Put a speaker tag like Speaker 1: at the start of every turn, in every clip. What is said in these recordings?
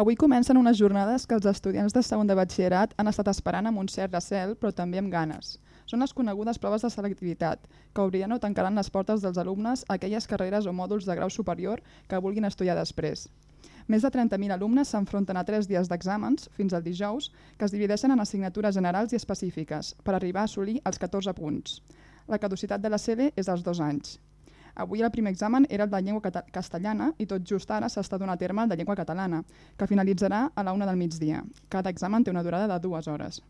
Speaker 1: Avui comencen unes jornades que els estudiants de segon de batxillerat han estat esperant amb un cert recel, però també amb ganes. Són les conegudes proves de selectivitat, que obriran o tancaran les portes dels alumnes a aquelles carreres o mòduls de grau superior que vulguin estudiar després. Més de 30.000 alumnes s'enfronten a 3 dies d'exàmens, fins al dijous, que es divideixen en assignatures generals i específiques, per arribar a assolir els 14 punts. La caducitat de la CL és als dos anys. Avui el primer examen era el de llengua castellana i tot just ara s'està donant a terme el de llengua catalana, que finalitzarà a la una del migdia. Cada examen té una durada de dues hores.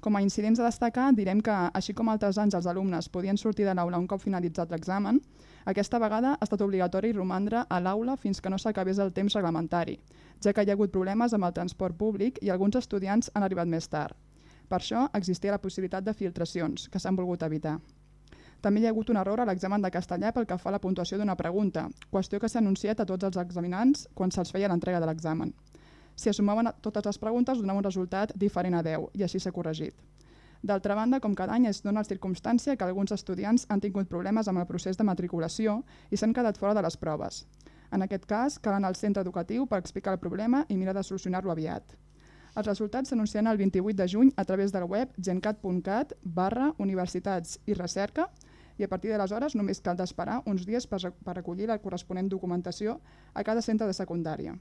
Speaker 1: Com a incidents a destacar, direm que, així com altres anys els alumnes podien sortir de l'aula un cop finalitzat l'examen, aquesta vegada ha estat obligatori romandre a l'aula fins que no s'acabés el temps reglamentari, ja que hi ha hagut problemes amb el transport públic i alguns estudiants han arribat més tard. Per això existia la possibilitat de filtracions, que s'han volgut evitar. També hi ha hagut un error a l'examen de castellà pel que fa a la puntuació d'una pregunta, qüestió que s'ha anunciat a tots els examinants quan se'ls feia l'entrega de l'examen. Si assumaven totes les preguntes, donava un resultat diferent a 10, i així s'ha corregit. D'altra banda, com cada any es dona la circumstància que alguns estudiants han tingut problemes amb el procés de matriculació i s'han quedat fora de les proves. En aquest cas, cal anar al centre educatiu per explicar el problema i mirar de solucionar-lo aviat. Els resultats s'anunciaran el 28 de juny a través del web gencat.cat barra universitats i recerca i a partir d'aleshores només cal d'esperar uns dies per, per recollir la corresponent documentació a cada centre de secundària.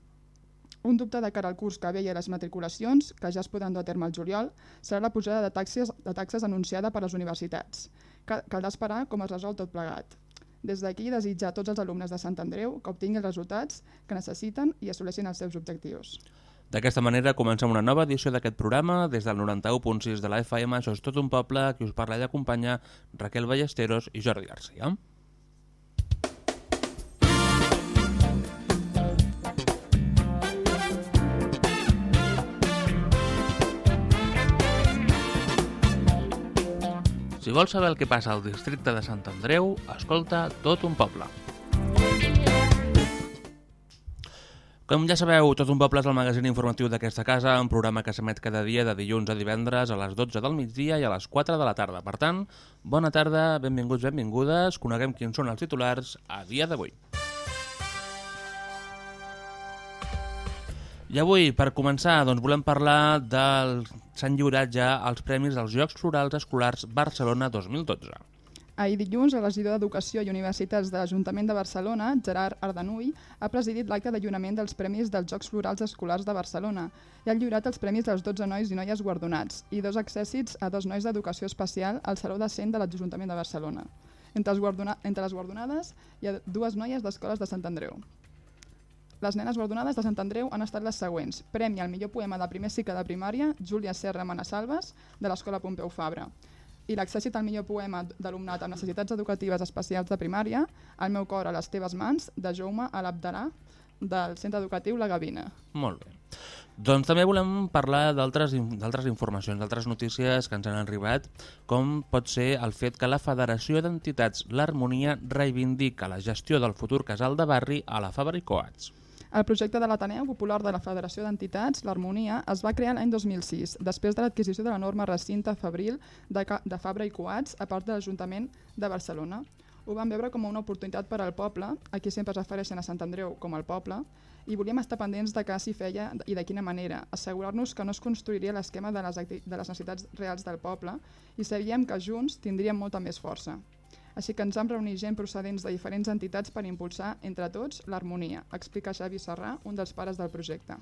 Speaker 1: Un dubte de cara al curs que ve i les matriculacions, que ja es podran dur a terme al juliol, serà la pujada de taxes, de taxes anunciada per les universitats. Caldrà esperar com es resol tot plegat. Des d'aquí desitjar a tots els alumnes de Sant Andreu que obtinguin els resultats que necessiten i assoleixin els seus objectius.
Speaker 2: D'aquesta manera comencem una nova edició d'aquest programa des del 91.6 de la FM, això és tot un poble, qui us parla i acompanya Raquel Ballesteros i Jordi Garcia. Si vols saber el que passa al districte de Sant Andreu, escolta tot un poble. Com ja sabeu, Tot un poble és el magazín informatiu d'aquesta casa, un programa que s'emet cada dia de dilluns a divendres a les 12 del migdia i a les 4 de la tarda. Per tant, bona tarda, benvinguts, benvingudes, coneguem quins són els titulars a dia d'avui. I avui, per començar, doncs volem parlar del... s'han lliurat ja els premis dels Jocs Florals Escolars Barcelona 2012.
Speaker 1: Ahir dilluns, el regidor d'Educació i Universitats de l'Ajuntament de Barcelona, Gerard Ardanull, ha presidit l'acte de lliurament dels Premis dels Jocs Florals Escolars de Barcelona i ha lliurat els premis als 12 nois i noies guardonats i dos accèssits a dos nois d'Educació Especial al Saló de Cent de l'Ajuntament de Barcelona. Entre, entre les guardonades hi ha dues noies d'escoles de Sant Andreu. Les nenes guardonades de Sant Andreu han estat les següents. Premi al millor poema de primer cicle de primària, Júlia Serra Manassalves, de l'Escola Pompeu Fabra i l'accèssit al millor poema d'alumnat amb necessitats educatives especials de primària, El meu cor a les teves mans, de Jaume Alabdarà, del centre educatiu La Gavina.
Speaker 2: Molt bé. Doncs també volem parlar d'altres informacions, d'altres notícies que ens han arribat, com pot ser el fet que la Federació d'Entitats L'Harmonia reivindica la gestió del futur casal de barri a la Fabra i Coats.
Speaker 1: El projecte de l'Ateneu Popular de la Federació d'Entitats, l'Harmonia, es va crear l'any 2006, després de l'adquisició de la norma recinte fabril de, de Fabra i Coats a part de l'Ajuntament de Barcelona. Ho vam veure com una oportunitat per al poble, aquí sempre es refereixen a Sant Andreu com el poble, i volíem estar pendents de què s'hi feia i de quina manera, assegurar-nos que no es construiria l'esquema de, de les necessitats reals del poble i sabíem que junts tindríem molta més força. Així que ens vam reunir gent procedents de diferents entitats per impulsar, entre tots, l'harmonia, explica Xavi Serrà, un dels pares del projecte.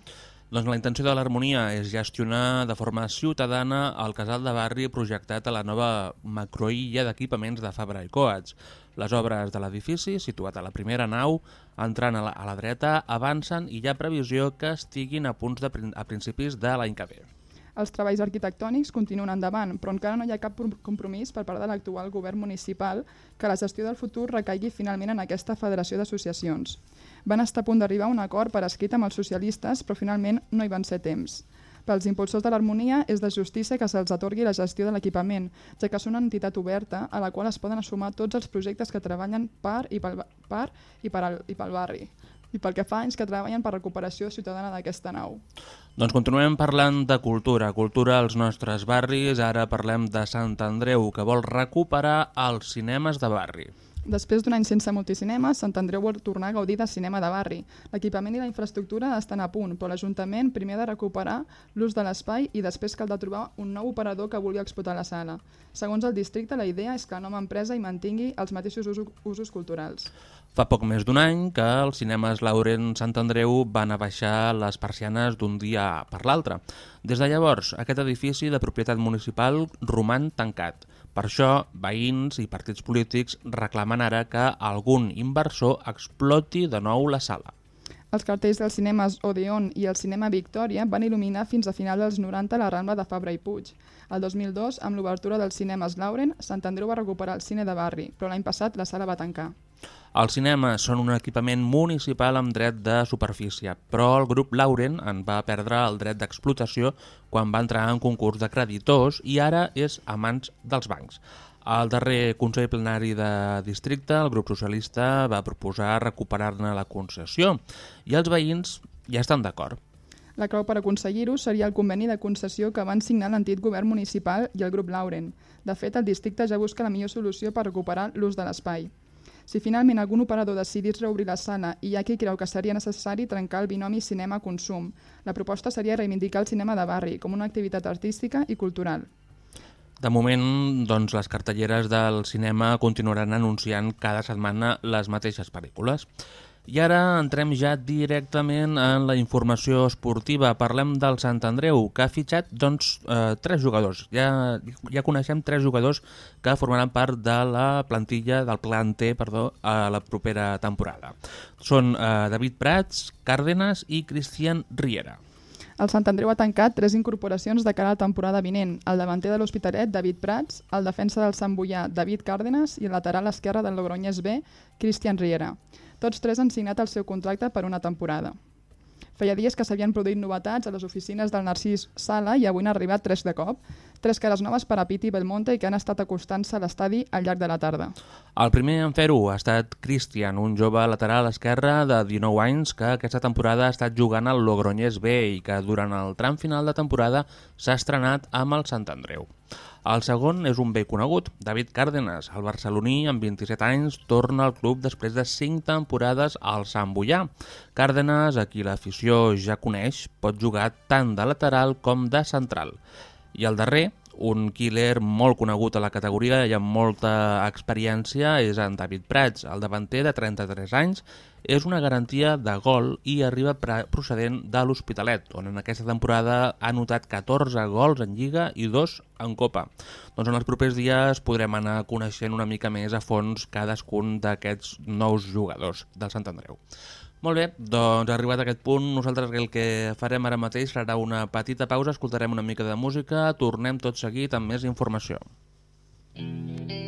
Speaker 2: Doncs la intenció de l'harmonia és gestionar de forma ciutadana el casal de barri projectat a la nova macroilla d'equipaments de Fabra i Coats. Les obres de l'edifici, situat a la primera nau, entrant a la, a la dreta, avancen i hi ha previsió que estiguin a punts de, a principis de l'any que ve.
Speaker 1: Els treballs arquitectònics continuen endavant, però encara no hi ha cap compromís per part de l'actual govern municipal que la gestió del futur recaigui finalment en aquesta federació d'associacions. Van estar a punt d'arribar a un acord per escrit amb els socialistes, però finalment no hi van ser temps. Pels impulsors de l'harmonia és de justícia que se'ls atorgui la gestió de l'equipament, ja que són una entitat oberta a la qual es poden assumar tots els projectes que treballen per i pel, per i per al, i pel barri i pel que fa anys que treballen per recuperació ciutadana d'aquesta nau.
Speaker 2: Doncs continuem parlant de cultura, cultura als nostres barris, ara parlem de Sant Andreu, que vol recuperar els cinemes de barri.
Speaker 1: Després d'un any sense multicinema, Sant Andreu vol tornar a gaudir de cinema de barri. L'equipament i la infraestructura estan a punt, però l'Ajuntament primer ha de recuperar l'ús de l'espai i després cal de trobar un nou operador que vulgui explotar la sala. Segons el districte, la idea és que la nova empresa hi mantingui els mateixos usos, usos culturals.
Speaker 2: Fa poc més d'un any que els cinemes Lauren Sant Andreu van abaixar les persianes d'un dia per l'altre. Des de llavors, aquest edifici de propietat municipal roman tancat. Per això, veïns i partits polítics reclamen ara que algun inversor exploti de nou la sala.
Speaker 1: Els cartells dels cinemes Odeon i el cinema Victòria van il·luminar fins a final dels 90 la Rambla de Fabra i Puig. El 2002, amb l'obertura dels cinemes Lauren, Sant Andreu va recuperar el cine de barri, però l'any passat la sala va tancar.
Speaker 2: Els cinemes són un equipament municipal amb dret de superfície, però el grup Lauren en va perdre el dret d'explotació quan va entrar en concurs de creditors i ara és a mans dels bancs. Al darrer Consell Plenari de Districte, el grup socialista va proposar recuperar-ne la concessió i els veïns ja estan d'acord.
Speaker 1: La clau per aconseguir-ho seria el conveni de concessió que van signar l'antic govern municipal i el grup Lauren. De fet, el districte ja busca la millor solució per recuperar l'ús de l'espai. Si finalment algun operador decidís reobrir la sala i hi ha qui creu que seria necessari trencar el binomi cinema-consum, la proposta seria reivindicar el cinema de barri com una activitat artística i cultural.
Speaker 2: De moment, doncs, les cartelleres del cinema continuaran anunciant cada setmana les mateixes pel·lícules. I ara entrem ja directament en la informació esportiva. Parlem del Sant Andreu, que ha fitxat doncs, eh, tres jugadors. Ja, ja coneixem tres jugadors que formaran part de la plantilla del planter perdó, a la propera temporada. Són eh, David Prats, Cárdenas i Cristian Riera.
Speaker 1: El Sant Andreu ha tancat tres incorporacions de cara a la temporada vinent. El davanter de l'Hospitalet, David Prats, el defensa del Sant Boià, David Cárdenas i el lateral esquerre del Logroñés B, Cristian Riera. Tots tres han signat el seu contracte per una temporada. Feia dies que s'havien produït novetats a les oficines del Narcís Sala i avui han arribat tres de cop. Tres cares noves per a Piti Belmonte i que han estat acostant-se a l'estadi al llarg de la tarda.
Speaker 2: El primer en fer-ho ha estat Christian, un jove lateral esquerre de 19 anys que aquesta temporada ha estat jugant al Logroñés B i que durant el tram final de temporada s'ha estrenat amb el Sant Andreu. El segon és un bé conegut, David Cárdenas. El barceloní, amb 27 anys, torna al club després de 5 temporades al Sant Boià. Cárdenas, a qui l'afició ja coneix, pot jugar tant de lateral com de central. I el darrer, un killer molt conegut a la categoria i amb molta experiència és en David Prats, el davanter de 33 anys, és una garantia de gol i arriba procedent de l'Hospitalet, on en aquesta temporada ha notat 14 gols en Lliga i 2 en Copa. Doncs en els propers dies podrem anar coneixent una mica més a fons cadascun d'aquests nous jugadors del Sant Andreu. Molt bé, doncs arribat a aquest punt, nosaltres el que farem ara mateix serà una petita pausa, escoltarem una mica de música, tornem tot seguit amb més informació. Mm -hmm.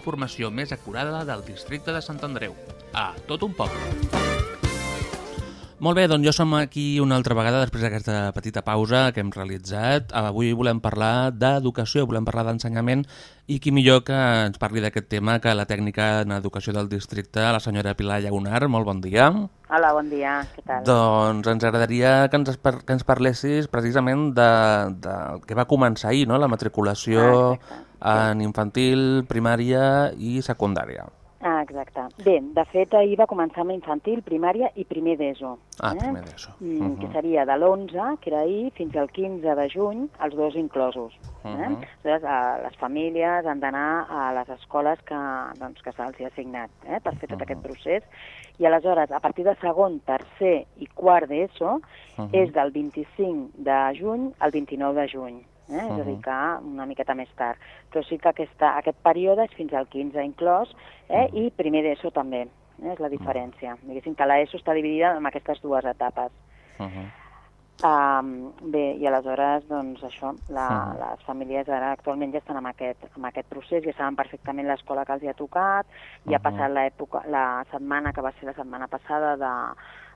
Speaker 2: Informació més acurada del districte de Sant Andreu. A tot un poble. Molt bé, doncs jo som aquí una altra vegada després d'aquesta petita pausa que hem realitzat. Avui volem parlar d'educació, volem parlar d'ensenyament i qui millor que ens parli d'aquest tema que la tècnica en educació del districte, la senyora Pilar Llagunar. Molt bon dia.
Speaker 3: Hola, bon dia, què tal?
Speaker 2: Doncs ens agradaria que ens, que ens parlessis precisament de, de que va començar ahir, no? la matriculació
Speaker 3: Ah, exacte.
Speaker 2: En infantil, primària i secundària.
Speaker 3: Ah, exacte. Bé, de fet, ahir va començar amb infantil, primària i primer d'ESO.
Speaker 2: Ah, primer d'ESO.
Speaker 3: Mm,
Speaker 2: Mhm.
Speaker 3: Que seria de l'11, que era ahir, fins al 15 de juny, els dos inclosos. Eh?
Speaker 2: Mhm.
Speaker 3: Aleshores, eh, les famílies han d'anar a les escoles que, doncs, que se'ls ha assignat eh? per fer tot
Speaker 2: Mhm.
Speaker 3: aquest procés. I aleshores, a partir de segon, tercer i quart d'ESO,
Speaker 2: Mhm.
Speaker 3: és del 25 de juny al 29 de juny. Eh? És a dir, que una miqueta més tard. Però sí que aquesta, aquest període és fins al 15 inclòs eh?
Speaker 2: Mhm.
Speaker 3: i primer d'ESO també. Eh? És la diferència. Diguéssim que l'ESO està dividida en aquestes dues etapes.
Speaker 2: Uh -huh.
Speaker 3: Um, bé, i aleshores, doncs, això, la,
Speaker 2: Mhm.
Speaker 3: les famílies ara actualment ja estan en aquest, en aquest procés, ja saben perfectament l'escola que els hi ha tocat, ja ha
Speaker 2: Mhm.
Speaker 3: passat l'època, la setmana que va ser la setmana passada de,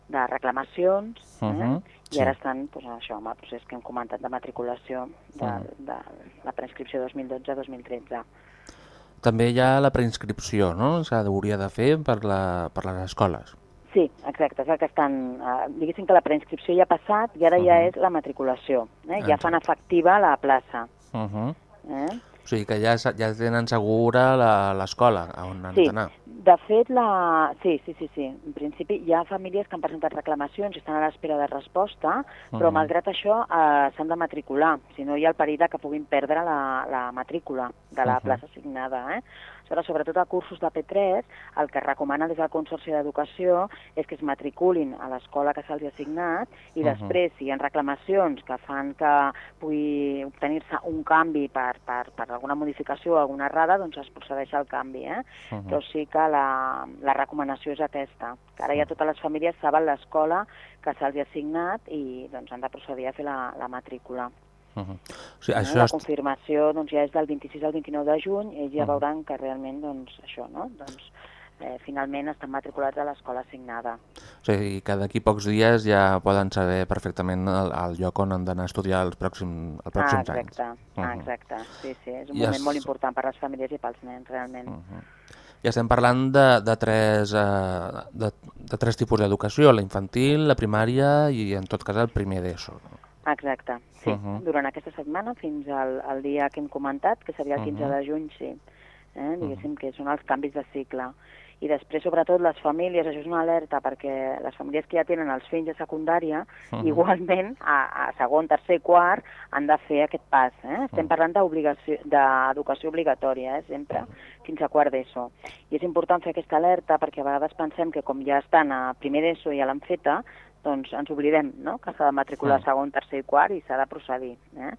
Speaker 3: de reclamacions, eh?
Speaker 2: Mhm,
Speaker 3: i
Speaker 2: sí.
Speaker 3: ara estan, doncs, això, amb el procés que hem comentat de matriculació de,
Speaker 2: Mhm.
Speaker 3: de la preinscripció 2012-2013.
Speaker 2: També hi ha la preinscripció, no? S'hauria de fer per, la, per les escoles.
Speaker 3: Sí, exacte, és el que estan... Eh, diguéssim que la preinscripció ja ha passat i ara ja
Speaker 2: Mhm.
Speaker 3: és la matriculació. Eh? Ja fan efectiva la plaça.
Speaker 2: Uh -huh.
Speaker 3: Eh?
Speaker 2: O sigui que ja, ja tenen segura la- l'escola on han
Speaker 3: Sí,
Speaker 2: d'anar.
Speaker 3: de fet, la... sí, sí, sí, sí. En principi hi ha famílies que han presentat reclamacions i estan a l'espera de resposta, però
Speaker 2: Mhm.
Speaker 3: malgrat això eh, s'han de matricular, si no hi ha el perill que puguin perdre la, la matrícula. de la
Speaker 2: Mhm.
Speaker 3: plaça assignada. Eh? Aleshores, sobretot a cursos de P3, el que recomana des del Consorci d'Educació és que es matriculin a l'escola que se'ls ha assignat i
Speaker 2: Mhm.
Speaker 3: després, si hi ha reclamacions que fan que pugui obtenir-se un canvi per, per, per alguna modificació o alguna errada, doncs es procedeix al canvi. Eh?
Speaker 2: Mhm.
Speaker 3: Però sí que la, la recomanació és aquesta, que ara ja totes les famílies saben l'escola que se'ls ha assignat i doncs, han de procedir a fer la, la matrícula.
Speaker 2: Uh -huh. o sigui, això
Speaker 3: La
Speaker 2: és...
Speaker 3: confirmació doncs, ja és del 26 al 29 de juny, ells ja
Speaker 2: Mhm.
Speaker 3: veuran que realment doncs, això, no? doncs, eh, finalment estan matriculats a l'escola assignada.
Speaker 2: O sigui, que d'aquí pocs dies ja poden saber perfectament el, el lloc on han d'anar a estudiar els pròxims, els
Speaker 3: Ah,
Speaker 2: pròxims
Speaker 3: exacte,
Speaker 2: anys.
Speaker 3: ah,
Speaker 2: Mhm.
Speaker 3: exacte. Sí, sí, és un
Speaker 2: I
Speaker 3: moment
Speaker 2: es-
Speaker 3: molt important per a les famílies i pels nens, realment.
Speaker 2: Mhm. I estem parlant de, de, tres, eh, de, de tres tipus d'educació, la infantil, la primària i en tot cas el primer d'ESO. No?
Speaker 3: Exacte, sí.
Speaker 2: Mhm.
Speaker 3: Durant aquesta setmana fins al, al dia que hem comentat, que seria el 15
Speaker 2: Mhm.
Speaker 3: de juny, sí. Eh? Diguéssim que són els canvis de cicle. I després, sobretot, les famílies, això és una alerta, perquè les famílies que ja tenen els fills de secundària,
Speaker 2: Mhm.
Speaker 3: igualment, a, a segon, tercer quart, han de fer aquest pas. Eh? Estem
Speaker 2: Mhm.
Speaker 3: parlant d'obligació- d'educació obligatòria, eh? sempre, fins a quart d'ESO. I és important fer aquesta alerta perquè a vegades pensem que com ja estan a primer d'ESO i ja l'han feta, doncs ens oblidem no? que s'ha de matricular
Speaker 2: Mm.
Speaker 3: segon, tercer i quart i s'ha de procedir. Eh?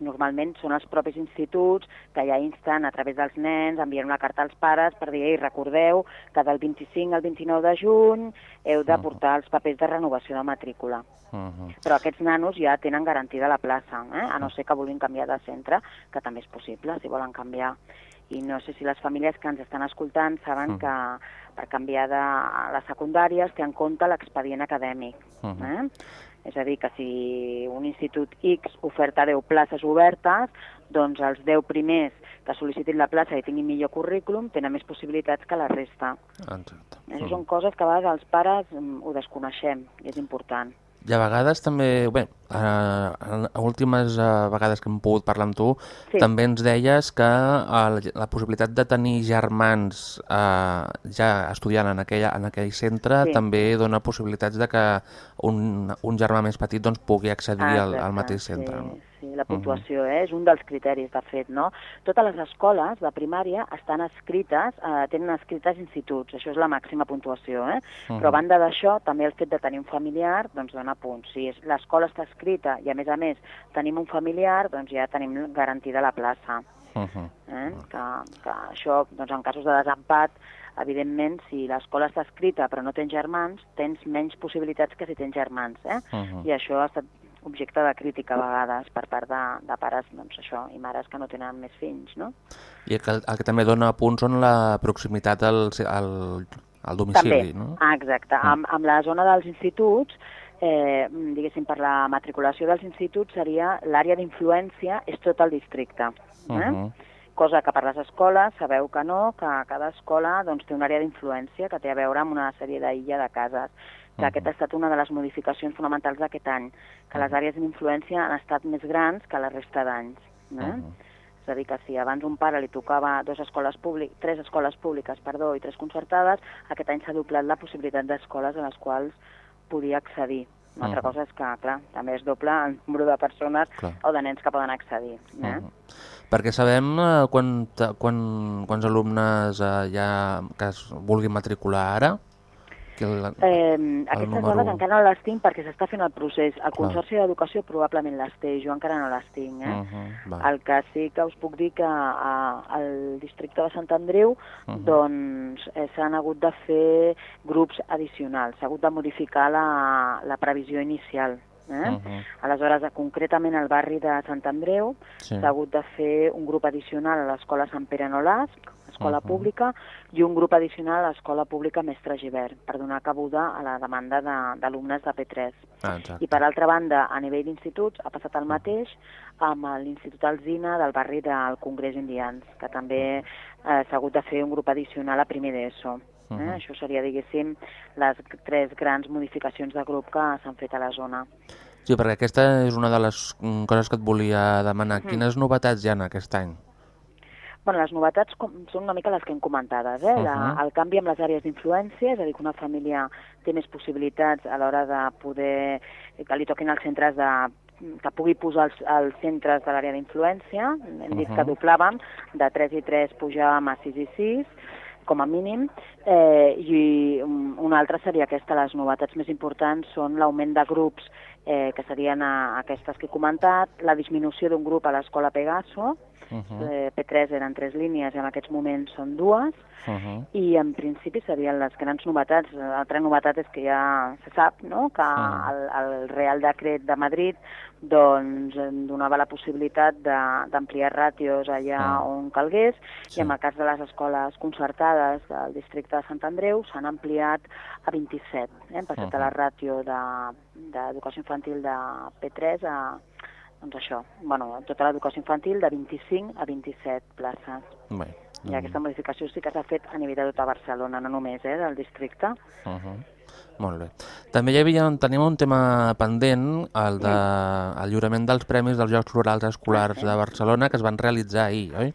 Speaker 3: Normalment són els propis instituts que ja insten a través dels nens, envien una carta als pares per dir, ei, recordeu que del 25 al 29 de juny heu de portar els papers de renovació de matrícula.
Speaker 2: Uh -huh.
Speaker 3: Però aquests nanos ja tenen garantida la plaça, eh? a no ser que vulguin canviar de centre, que també és possible si volen canviar. I no sé si les famílies que ens estan escoltant saben
Speaker 2: Mhm.
Speaker 3: que per canviar de la secundària es té en compte l'expedient acadèmic.
Speaker 2: Mhm.
Speaker 3: Eh? És a dir, que si un institut X oferta 10 places obertes, doncs els 10 primers que sol·licitin la plaça i tinguin millor currículum tenen més possibilitats que la resta.
Speaker 2: Exacte.
Speaker 3: Això són coses que a vegades els pares mm, ho desconeixem i és important.
Speaker 2: I a vegades també, bé, a, a últimes a vegades que hem pogut parlar amb tu,
Speaker 3: Sí.
Speaker 2: també ens deies que el, la possibilitat de tenir germans eh, ja estudiant en, aquella, en aquell centre
Speaker 3: Sí.
Speaker 2: també dona possibilitats de que un, un germà més petit doncs, pugui accedir al, al
Speaker 3: Exacte,
Speaker 2: mateix centre.
Speaker 3: Sí,
Speaker 2: no?
Speaker 3: Sí, la puntuació eh, és un dels criteris, de fet, no? Totes les escoles de primària estan escrites, eh, tenen escrites instituts, això és la màxima puntuació, eh?
Speaker 2: Mhm.
Speaker 3: Però a banda d'això, també el fet de tenir un familiar, doncs dona punts. Si és- l'escola està escrita i, a més a més, tenim un familiar, doncs ja tenim garantida la plaça.
Speaker 2: Uh -huh.
Speaker 3: Eh? Que, que això, doncs, en casos de desempat, evidentment, si l'escola està escrita però no tens germans, tens menys possibilitats que si tens germans. Eh?
Speaker 2: Mhm.
Speaker 3: I això ha estat objecte de crítica a vegades per part de, de pares doncs, això, i mares que no tenen més fills. No?
Speaker 2: I el que, el que també dona punts són la proximitat al, al, al domicili,
Speaker 3: També,
Speaker 2: no?
Speaker 3: ah, exacte.
Speaker 2: Mm.
Speaker 3: Amb, amb la zona dels instituts, eh, diguéssim, per la matriculació dels instituts seria l'àrea d'influència és tot el districte. Eh?
Speaker 2: Mhm.
Speaker 3: cosa que per les escoles sabeu que no, que cada escola doncs, té una àrea d'influència que té a veure amb una sèrie d'illa de cases, que
Speaker 2: Mhm.
Speaker 3: aquesta ha estat una de les modificacions fonamentals d'aquest any, que les àrees d'influència han estat més grans que la resta d'anys. Eh?
Speaker 2: Mhm.
Speaker 3: És a dir, que si abans un pare li tocava dos escoles públic, tres escoles públiques perdó, i tres concertades, aquest any s'ha doblat la possibilitat d'escoles a les quals podia accedir. Una altra
Speaker 2: Mhm.
Speaker 3: cosa és que, clar, també es doble el número de persones
Speaker 2: Clar.
Speaker 3: o de nens que poden accedir. Eh?
Speaker 2: Mhm. Perquè sabem eh, quant, quan, quants alumnes eh, ja que es vulguin matricular ara? Que el,
Speaker 3: Eh, aquestes
Speaker 2: número-
Speaker 3: dades encara no les tinc perquè s'està fent el procés. El. Consorci d'Educació probablement les té, jo encara no les tinc. Eh?
Speaker 2: Mhm, va.
Speaker 3: El que sí que us puc dir que a, al districte de Sant Andreu
Speaker 2: Mhm.
Speaker 3: doncs eh, s'han hagut de fer grups addicionals, s'ha hagut de modificar la, la previsió inicial. Eh?
Speaker 2: Mhm.
Speaker 3: Aleshores, eh, concretament al barri de Sant Andreu
Speaker 2: Sí.
Speaker 3: s'ha hagut de fer un grup addicional a l'escola Sant Pere Nolasc, escola
Speaker 2: Mhm.
Speaker 3: pública, i un grup addicional a l'escola pública Mestre Givert, per donar cabuda a la demanda de- d'alumnes de, de P3.
Speaker 2: Ah, exacte.
Speaker 3: I per altra banda, a nivell d'instituts, ha passat el mateix amb l'Institut Alzina del barri del Congrés Indians, que també eh, s'ha hagut de fer un grup addicional a primer d'ESO. Eh?
Speaker 2: Mhm.
Speaker 3: Això seria, diguéssim, les tres grans modificacions de grup que s'han fet a la zona.
Speaker 2: Sí, perquè aquesta és una de les mm, coses que et volia demanar.
Speaker 3: Mhm.
Speaker 2: Quines novetats hi ha en aquest any?
Speaker 3: Bueno, les novetats com, són una mica les que hem comentades. Eh? la,
Speaker 2: Mhm.
Speaker 3: el canvi amb les àrees d'influència, és a dir, que una família té més possibilitats a l'hora de poder que li toquin els centres de que pugui posar els, els centres de l'àrea d'influència. Hem dit
Speaker 2: Mhm.
Speaker 3: que doblàvem, de 3 i 3 pujàvem a 6 i 6, com a mínim, eh, i un, una altra seria aquesta, les novetats més importants són l'augment de grups, eh, que serien a, aquestes que he comentat, la disminució d'un grup a l'escola Pegaso,
Speaker 2: Uh -huh.
Speaker 3: eh, P3 eren tres línies i en aquests moments són dues,
Speaker 2: Uh -huh.
Speaker 3: i en principi serien les grans novetats. L'altra novetat és que ja se sap no? que
Speaker 2: Ah.
Speaker 3: el, el Real Decret de Madrid doncs, donava la possibilitat de- d'ampliar ràtios allà
Speaker 2: Ah.
Speaker 3: on calgués
Speaker 2: Sí.
Speaker 3: i en el cas de les escoles concertades del districte de Sant Andreu s'han ampliat a 27. Eh? Hem passat
Speaker 2: Ah.
Speaker 3: a la ràtio de- d'educació infantil de P3 a doncs això, bueno, tota l'educació infantil de 25 a 27 places.
Speaker 2: Bé.
Speaker 3: I aquesta modificació sí que s'ha fet a nivell de tota Barcelona, no només eh, del districte.
Speaker 2: Uh -huh. Molt bé. També hi havia, tenim un tema pendent, el de el lliurament dels premis dels Jocs Florals Escolars de Barcelona, que es van realitzar ahir, oi?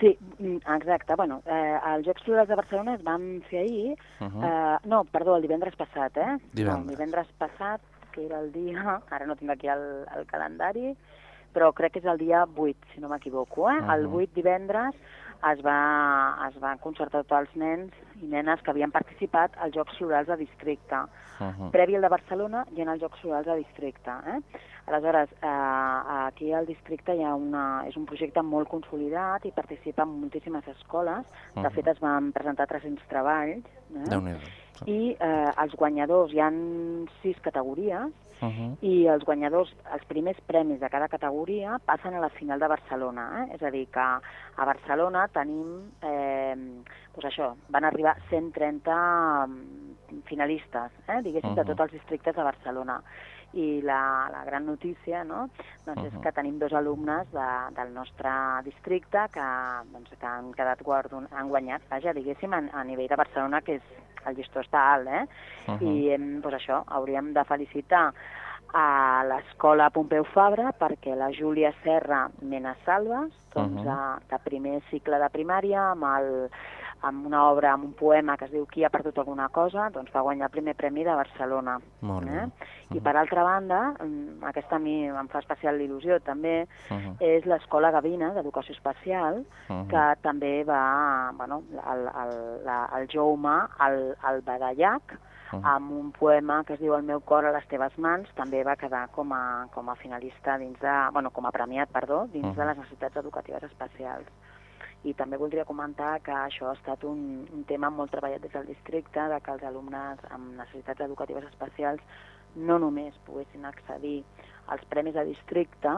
Speaker 3: Sí, mm, exacte. Bueno, eh, els Jocs Florals de Barcelona es van fer ahir,
Speaker 2: Uh -huh.
Speaker 3: eh, no, perdó, el divendres passat, eh?
Speaker 2: Divendres.
Speaker 3: No, el divendres passat, que era el dia, ara no tinc aquí el, el calendari, però crec que és el dia 8, si no m'equivoco, eh? El
Speaker 2: Mhm.
Speaker 3: 8 divendres es va, es va concertar tots els nens i nenes que havien participat als Jocs Florals de districte.
Speaker 2: Uh -huh.
Speaker 3: previ al de Barcelona i en els Jocs Florals de districte. Eh? Aleshores, eh, aquí al districte hi ha una, és un projecte molt consolidat i participen moltíssimes escoles. De
Speaker 2: Mhm.
Speaker 3: fet, es van presentar 300 treballs. Eh?
Speaker 2: Déu-n'hi-do.
Speaker 3: I eh, els guanyadors, hi han sis categories,
Speaker 2: Uh -huh.
Speaker 3: i els guanyadors, els primers premis de cada categoria passen a la final de Barcelona. Eh? És a dir, que a Barcelona tenim, eh, doncs això, van arribar 130 mm, finalistes, eh? diguéssim, de
Speaker 2: Mhm.
Speaker 3: tots els districtes de Barcelona. I la, la gran notícia no? doncs és
Speaker 2: Mhm.
Speaker 3: que tenim dos alumnes de, del nostre districte que, doncs, que han quedat guardon, han guanyat, vaja, diguéssim, a, a nivell de Barcelona, que és, el llistó està alt, eh?
Speaker 2: Uh -huh.
Speaker 3: i doncs això, hauríem de felicitar a l'escola Pompeu Fabra perquè la Júlia Serra Mena Salves, doncs,
Speaker 2: Mhm.
Speaker 3: de, de primer cicle de primària, amb, el, amb una obra, amb un poema que es diu Qui ha perdut alguna cosa, doncs va guanyar el primer premi de Barcelona.
Speaker 2: Molt bé.
Speaker 3: Eh? I per altra banda, mm, aquesta a mi em fa especial il·lusió també,
Speaker 2: Uh -huh.
Speaker 3: és l'Escola Gavina d'Educació Especial,
Speaker 2: Uh -huh.
Speaker 3: que també va, bueno, el, el, la, el Jaume, el, el Badallac,
Speaker 2: Mhm.
Speaker 3: amb un poema que es diu El meu cor a les teves mans, també va quedar com a, com a finalista dins de, bueno, com a premiat, perdó, dins
Speaker 2: Mhm.
Speaker 3: de les necessitats educatives especials. I també voldria comentar que això ha estat un, un tema molt treballat des del districte, de que els alumnes amb necessitats educatives especials no només poguessin accedir als premis de districte,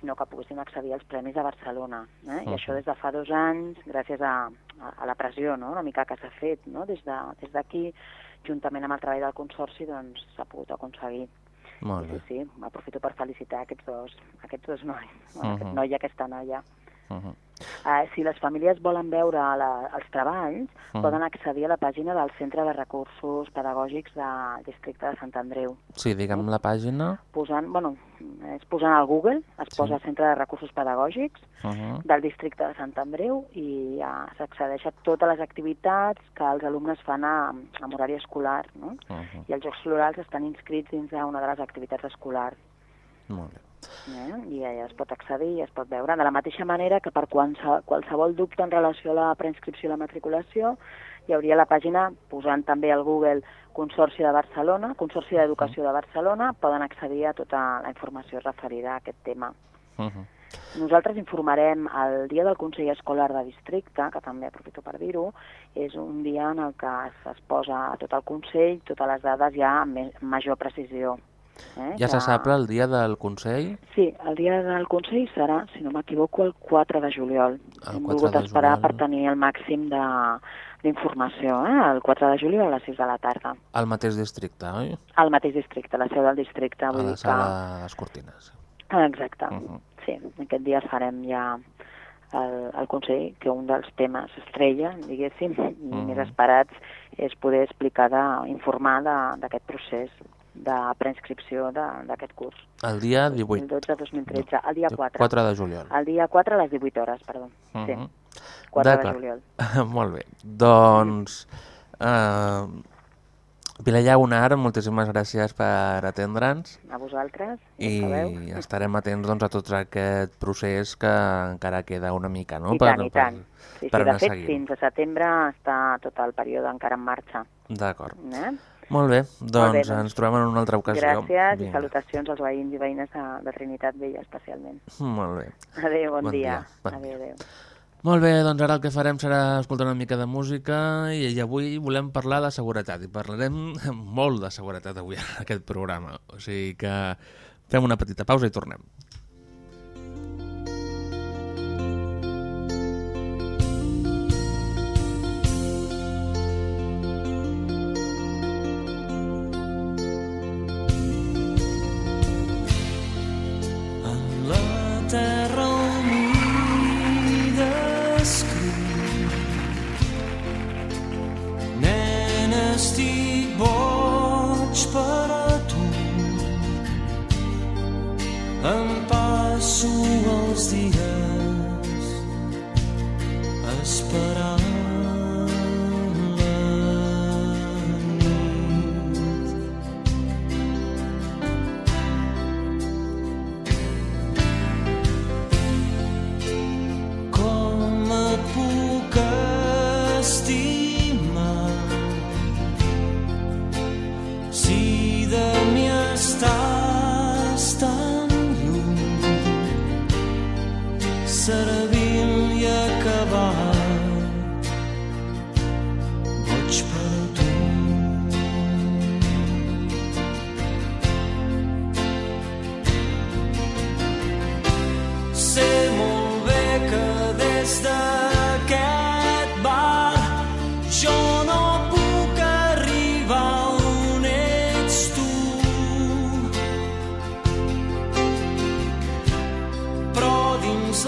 Speaker 3: sinó que poguessin accedir als premis de Barcelona. Eh? I
Speaker 2: Mhm.
Speaker 3: això des de fa dos anys, gràcies a, a, a la pressió no? una mica que s'ha fet no? des de- des d'aquí, de, juntament amb el treball del Consorci, doncs s'ha pogut aconseguir.
Speaker 2: Molt
Speaker 3: Sí,
Speaker 2: bé.
Speaker 3: sí, aprofito per felicitar aquests dos, aquests dos nois, uh
Speaker 2: Mhm.
Speaker 3: aquest noi i aquesta noia.
Speaker 2: Uh -huh.
Speaker 3: Uh, si les famílies volen veure la, els treballs,
Speaker 2: Mhm.
Speaker 3: poden accedir a la pàgina del Centre de Recursos Pedagògics del districte de Sant Andreu.
Speaker 2: Sí, digue'm la pàgina.
Speaker 3: Posant, bueno, és posant al Google, es
Speaker 2: Sí.
Speaker 3: posa Centre de Recursos Pedagògics
Speaker 2: Uh -huh.
Speaker 3: del districte de Sant Andreu i ja s'accedeix a totes les activitats que els alumnes fan a, amb horari escolar. No?
Speaker 2: Uh -huh.
Speaker 3: I els Jocs Florals estan inscrits dins d'una de les activitats escolars.
Speaker 2: Molt bé.
Speaker 3: Eh? I allà es pot accedir i es pot veure. De la mateixa manera que per qualse- qualsevol dubte en relació a la preinscripció i la matriculació, hi hauria la pàgina, posant també al Google Consorci de Barcelona, Consorci d'Educació de Barcelona, poden accedir a tota la informació referida a aquest tema.
Speaker 2: Uh -huh.
Speaker 3: Nosaltres informarem el dia del Consell Escolar de Districte, que també aprofito per dir-ho, és un dia en el que es, es posa a tot el Consell totes les dades ja amb major precisió. Eh?
Speaker 2: Ja se sap el dia del Consell?
Speaker 3: Sí, el dia del Consell serà, si no m'equivoco, el 4 de juliol.
Speaker 2: El
Speaker 3: Hem
Speaker 2: 4
Speaker 3: volgut
Speaker 2: de
Speaker 3: esperar
Speaker 2: juliol.
Speaker 3: per tenir el màxim de- d'informació, eh? el 4 de juliol a les 6 de la tarda.
Speaker 2: Al mateix districte, oi?
Speaker 3: Al mateix districte, la seu del districte.
Speaker 2: A la sala de les Cortines.
Speaker 3: Que... Exacte, uh
Speaker 2: Mhm.
Speaker 3: sí. Aquest dia farem ja el, el Consell, que un dels temes estrella, diguéssim, i
Speaker 2: Mhm.
Speaker 3: més esperats, és poder explicar, de, informar de- d'aquest procés de preinscripció de- d'aquest curs.
Speaker 2: El dia 18.
Speaker 3: 2012-2013, el dia 4.
Speaker 2: 4 de juliol.
Speaker 3: El dia 4 a les 18 hores, perdó. Sí,
Speaker 2: Mhm.
Speaker 3: 4 de
Speaker 2: D'acord.
Speaker 3: juliol.
Speaker 2: Molt bé. Doncs... Eh, Pilar Llagunar, moltíssimes gràcies per atendre'ns
Speaker 3: A vosaltres,
Speaker 2: i estarem atents doncs, a tot aquest procés que encara queda una mica, no?
Speaker 3: I tant, i tant. Sí, sí,
Speaker 2: per
Speaker 3: de fet,
Speaker 2: seguint.
Speaker 3: fins a setembre està tot el període encara en marxa.
Speaker 2: D'acord.
Speaker 3: Eh?
Speaker 2: Molt bé, doncs,
Speaker 3: bé, doncs.
Speaker 2: ens trobem en una altra ocasió.
Speaker 3: Gràcies i
Speaker 2: Vinga.
Speaker 3: salutacions als veïns i veïnes de, de Trinitat Vella, especialment.
Speaker 2: Molt bé.
Speaker 3: Adéu, bon,
Speaker 2: Bon
Speaker 3: dia.
Speaker 2: dia, bon
Speaker 3: Adéu, adéu.
Speaker 2: Molt bé, doncs ara el que farem serà escoltar una mica de música i, i avui volem parlar de seguretat i parlarem molt de seguretat avui en aquest programa. O sigui que fem una petita pausa i tornem.
Speaker 4: Dins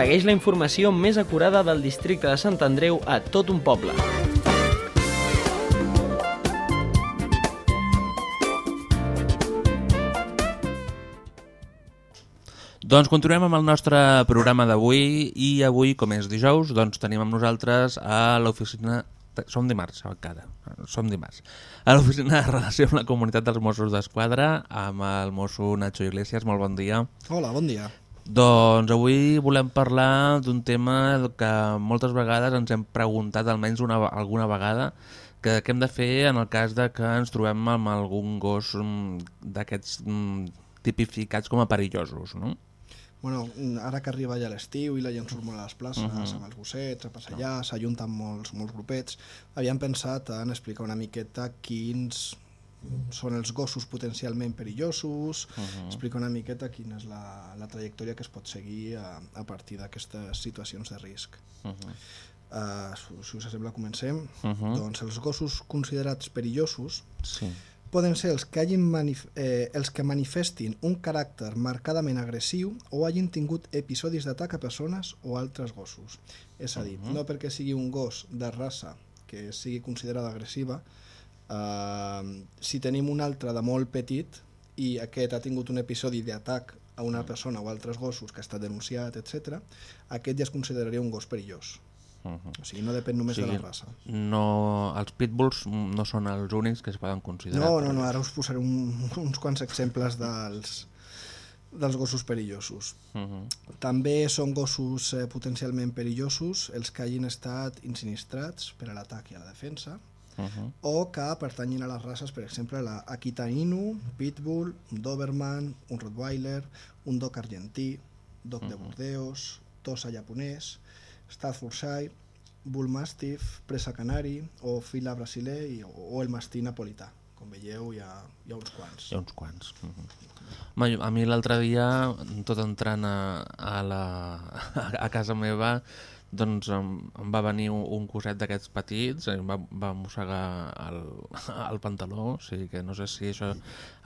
Speaker 5: Segueix la informació més acurada del districte de Sant Andreu a tot un poble.
Speaker 2: Doncs continuem amb el nostre programa d'avui i avui, com és dijous, doncs tenim amb nosaltres a l'oficina... Som dimarts encara, som dimarts. A l'oficina de relació amb la comunitat dels Mossos d'Esquadra amb el mosso Nacho Iglesias. Molt bon dia.
Speaker 6: Hola, bon dia.
Speaker 2: Doncs avui volem parlar d'un tema que moltes vegades ens hem preguntat, almenys una, alguna vegada, que què hem de fer en el cas de que ens trobem amb algun gos mm, d'aquests mm, tipificats com a perillosos, no?
Speaker 6: Bueno, ara que arriba ja l'estiu i la gent surt molt a les places, uh
Speaker 2: Mhm.
Speaker 6: -huh. amb els gossets, a passejar, s'ajunten molts, molts grupets, havíem pensat en explicar una miqueta quins són els gossos potencialment perillosos, uh -huh. explicar una miqueta quina és la, la trajectòria que es pot seguir a, a partir d'aquestes situacions de risc.
Speaker 2: Uh -huh.
Speaker 6: Uh, si us sembla, comencem.
Speaker 2: Uh -huh.
Speaker 6: Doncs els gossos considerats perillosos
Speaker 2: Sí.
Speaker 6: poden ser els que, hagin eh, els que manifestin un caràcter marcadament agressiu o hagin tingut episodis d'atac a persones o altres gossos. És a dir, no perquè sigui un gos de raça que sigui considerada agressiva, eh, si tenim un altre de molt petit i aquest ha tingut un episodi d'atac a una persona o altres gossos que ha estat denunciat, etc., aquest ja es consideraria un gos perillós.
Speaker 2: Uh -huh.
Speaker 6: O sigui, no depèn només
Speaker 2: O sigui,
Speaker 6: de la raça.
Speaker 2: No, els pitbulls no són els únics que es poden considerar.
Speaker 6: No, no, no, ara us posaré un, uns quants exemples dels, dels gossos perillosos.
Speaker 2: Uh -huh.
Speaker 6: També són gossos eh, potencialment perillosos els que hagin estat insinistrats per a l'atac i a la defensa
Speaker 2: Uh -huh.
Speaker 6: o que pertanyin a les races, per exemple, la Akita Inu, Pitbull, un Doberman, un Rottweiler, un Dog argentí, Dog de Burdeos, Tosa japonès, Staffordshire, Bull Mastiff, Presa Canari o Fila brasiler i, o el Mastí napolità. Com veieu, hi ha, hi ha uns quants.
Speaker 2: Hi ha uns quants. Uh -huh. A mi l'altre dia, tot entrant a, a, la, a casa meva, doncs em, em va venir un, un coset d'aquests petits, em va, va mossegar el, el pantaló, o sigui que no sé si això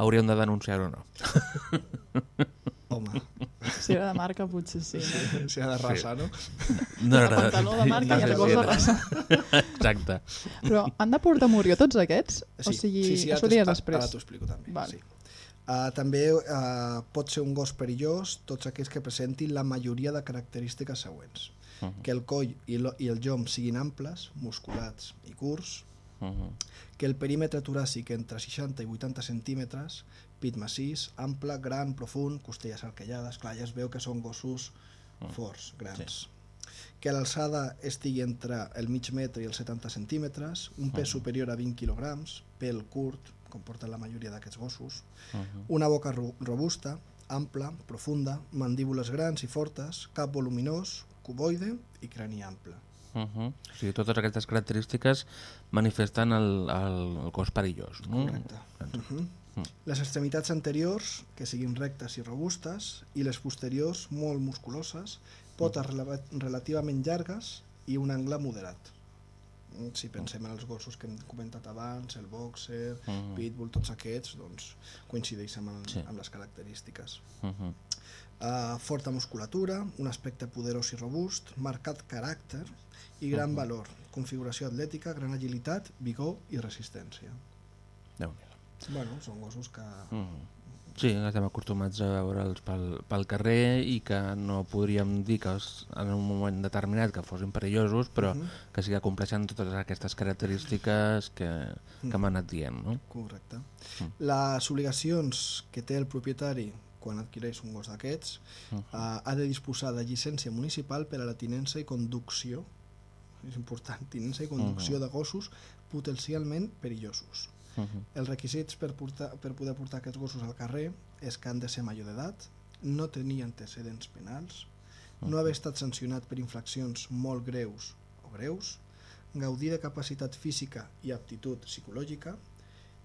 Speaker 2: hauríem de denunciar o no.
Speaker 6: Home,
Speaker 1: Si era de marca, potser sí. No?
Speaker 6: si ha de raça, no?
Speaker 2: No
Speaker 1: El pantaló de marca i el gos de raça.
Speaker 2: Exacte.
Speaker 1: Però han de portar murió tots aquests? o sigui,
Speaker 6: ara
Speaker 1: això ho
Speaker 6: t'es-
Speaker 1: dies
Speaker 6: ara
Speaker 1: després.
Speaker 6: t'ho explico també.
Speaker 1: Vale.
Speaker 6: Sí. Uh, també uh, pot ser un gos perillós tots aquells que presentin la majoria de característiques següents.
Speaker 2: Uh -huh.
Speaker 6: Que el coll i, lo, i el jom siguin amples, musculats i curts,
Speaker 2: Uh -huh.
Speaker 6: que el perímetre toràcic entre 60 i 80 centímetres, pit massís, ample, gran, profund, costelles arquellades, clar, ja es veu que són gossos forts, grans. Que l'alçada estigui entre el mig metre i els 70 centímetres, un pes superior a 20 quilograms, pèl curt, com porten la majoria d'aquests gossos, una boca ro robusta, ampla, profunda, mandíbules grans i fortes, cap voluminós, cuboide i crani ample.
Speaker 2: Uh -huh. O sigui, totes aquestes característiques manifesten el, el, el cos perillós. No?
Speaker 6: Correcte. Uh -huh. Les extremitats anteriors, que siguin rectes i robustes, i les posteriors, molt musculoses, potes rela relativament llargues i un angle moderat. Mm, Si pensem en els gossos que hem comentat abans, el boxer,
Speaker 2: Mhm.
Speaker 6: pitbull, tots aquests, doncs coincideixen amb,
Speaker 2: Sí.
Speaker 6: amb les característiques.
Speaker 2: Uh -huh.
Speaker 6: Uh, forta musculatura, un aspecte poderós i robust, marcat caràcter i gran valor, configuració atlètica, gran agilitat, vigor i resistència.
Speaker 2: déu
Speaker 6: Bueno, són gossos que...
Speaker 2: nhi uh Sí, estem acostumats a veure'ls pel, pel carrer i que no podríem dir que en un moment determinat que fossin perillosos, però
Speaker 6: Mhm.
Speaker 2: que sí que compleixen totes aquestes característiques que, que m'ha anat dient. No?
Speaker 6: Correcte. Les obligacions que té el propietari quan adquireix un gos d'aquests uh ha de disposar de llicència municipal per a la tinença i conducció és important, tinença i conducció de gossos potencialment perillosos.
Speaker 2: Uh -huh.
Speaker 6: Els requisits per, portar, per poder portar aquests gossos al carrer és que han de ser major d'edat, no tenir antecedents penals, no haver estat sancionat per infraccions molt greus o greus, gaudir de capacitat física i aptitud psicològica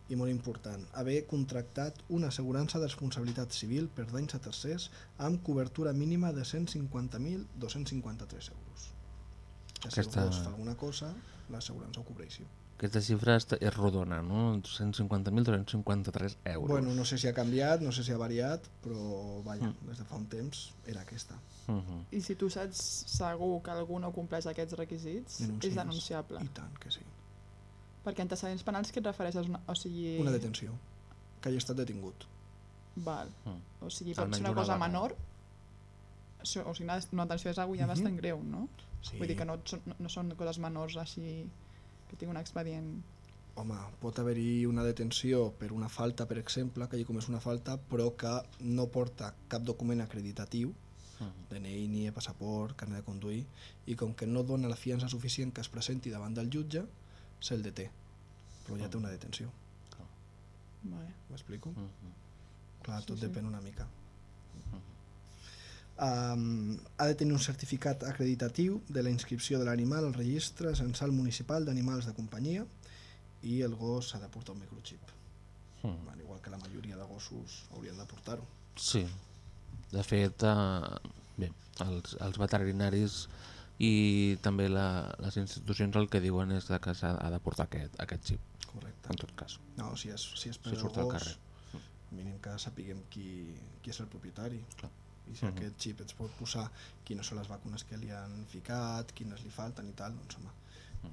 Speaker 6: i molt important, haver contractat una assegurança de responsabilitat civil per danys a tercers amb cobertura mínima de 150.253 euros. Que si
Speaker 2: Aquesta-
Speaker 6: gos fa alguna cosa, l'assegurança ho cobreixi.
Speaker 2: Aquesta xifra és rodona, no? 150.353 euros.
Speaker 6: Bueno, no sé si ha canviat, no sé si ha variat, però vaja, des de fa un temps era aquesta.
Speaker 2: Uh -huh.
Speaker 1: I si tu saps segur que algú no compleix aquests requisits,
Speaker 6: Denuncies.
Speaker 1: és denunciable.
Speaker 6: I tant que sí.
Speaker 1: Perquè antecedents penals que et refereixes? Una, o sigui...
Speaker 6: Una detenció, que hagi estat detingut.
Speaker 1: Val.
Speaker 2: Mm.
Speaker 1: O sigui, pot ser una
Speaker 2: una
Speaker 1: cosa
Speaker 2: vegada.
Speaker 1: menor, o sigui, una, una detenció és algo ja
Speaker 6: Mhm.
Speaker 1: bastant greu, no?
Speaker 6: Sí.
Speaker 1: Vull dir que no, no, no són coses menors així que tinc un expedient...
Speaker 6: Home, pot haver-hi una detenció per una falta, per exemple, que hagi comès una falta, però que no porta cap document acreditatiu,
Speaker 2: Mhm.
Speaker 6: DNI, NIE, passaport, carnet de conduir, i com que no dona la fiança suficient que es presenti davant del jutge, se'l deté. Però ja té una detenció.
Speaker 1: Vale.
Speaker 6: M'explico?
Speaker 2: Mhm.
Speaker 6: Clar,
Speaker 1: Sí,
Speaker 6: tot
Speaker 1: sí.
Speaker 6: depèn una mica. Um, ha de tenir un certificat acreditatiu de la inscripció de l'animal al registre censal municipal d'animals de companyia i el gos ha de portar un microxip.
Speaker 2: Mm.
Speaker 6: Al igual que la majoria de gossos haurien de portar-ho.
Speaker 2: Sí. De fet, eh, bé, els, els veterinaris i també la, les institucions el que diuen és de que s'ha ha de portar aquest, aquest xip,
Speaker 6: Correcte.
Speaker 2: en tot cas.
Speaker 6: No, si és, si és per
Speaker 2: Si surt al carrer.
Speaker 6: mínim que sapiguem qui, qui és el propietari.
Speaker 2: Clar.
Speaker 6: I si
Speaker 2: Mhm.
Speaker 6: aquest xip ens pot posar quines són les vacunes que li han ficat, quines li falten i tal, doncs home,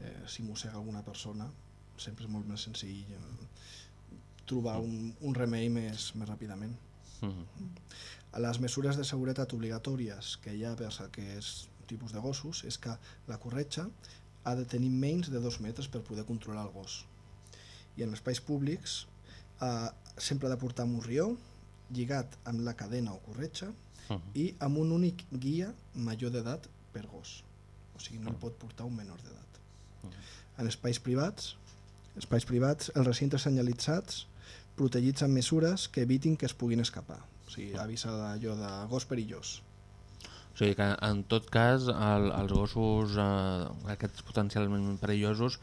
Speaker 6: eh, si mossega alguna persona, sempre és molt més senzill eh, trobar un, un remei més, més ràpidament.
Speaker 2: Mhm.
Speaker 6: A les mesures de seguretat obligatòries que hi ha vers aquests tipus de gossos és que la corretja ha de tenir menys de dos metres per poder controlar el gos. I en espais públics eh, sempre ha de portar morrió lligat amb la cadena o corretja
Speaker 2: Mhm.
Speaker 6: i amb un únic guia major d'edat per gos. O sigui, no el pot portar un menor d'edat. En espais privats, espais privats, els recintes senyalitzats protegits amb mesures que evitin que es puguin escapar. O sigui, avisa d'allò de gos perillós.
Speaker 2: O sigui que en tot cas el, els gossos eh, aquests potencialment perillosos